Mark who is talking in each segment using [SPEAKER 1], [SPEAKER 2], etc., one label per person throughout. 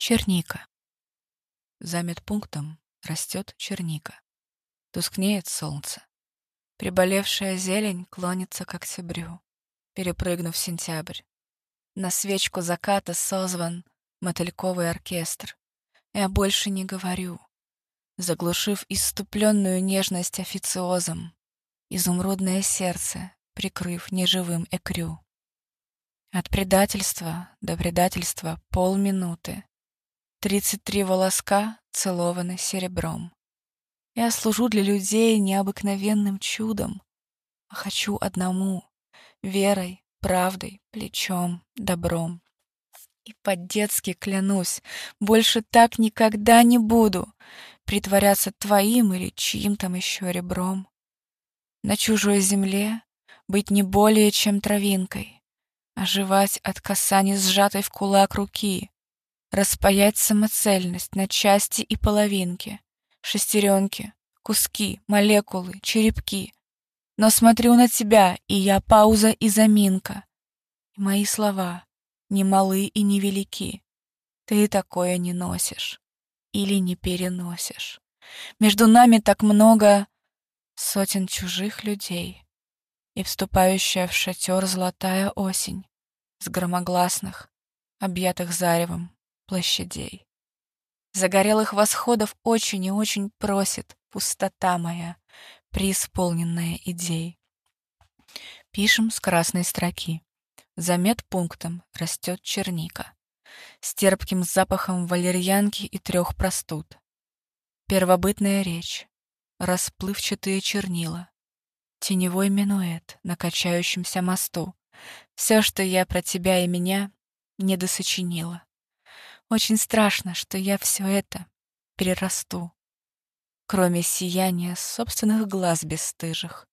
[SPEAKER 1] Черника. За медпунктом растет черника. Тускнеет солнце. Приболевшая зелень клонится к октябрю, перепрыгнув сентябрь. На свечку заката созван мотыльковый оркестр. Я больше не говорю, заглушив иступленную нежность официозом, изумрудное сердце, прикрыв неживым экрю. От предательства до предательства полминуты. Тридцать три волоска целованы серебром. Я служу для людей необыкновенным чудом, а хочу одному — верой, правдой, плечом, добром. И по-детски клянусь, больше так никогда не буду притворяться твоим или чьим там еще ребром. На чужой земле быть не более чем травинкой, оживать от касаний сжатой в кулак руки, распаять самоцельность на части и половинки, шестеренки, куски, молекулы, черепки. Но смотрю на тебя, и я пауза и заминка. И мои слова не малы и не велики. Ты такое не носишь или не переносишь. Между нами так много сотен чужих людей и вступающая в шатер золотая осень с громогласных, объятых заревом площадей. Загорелых восходов очень и очень просит пустота моя, преисполненная идей. Пишем с красной строки. За медпунктом растет черника с терпким запахом валерьянки и трех простуд. Первобытная речь, расплывчатые чернила, теневой минуэт на качающемся мосту. Все, что я про тебя и меня, не досочинила. Очень страшно, что я все это перерасту, кроме сияния собственных глаз бесстыжих.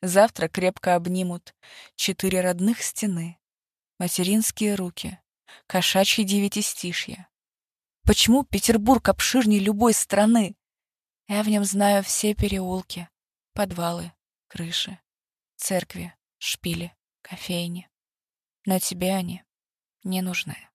[SPEAKER 1] Завтра крепко обнимут четыре родных стены, материнские руки, кошачьи девятистишья. Почему Петербург обширнее любой страны? Я в нем знаю все переулки, подвалы, крыши, церкви, шпили, кофейни. Но тебе они не нужны.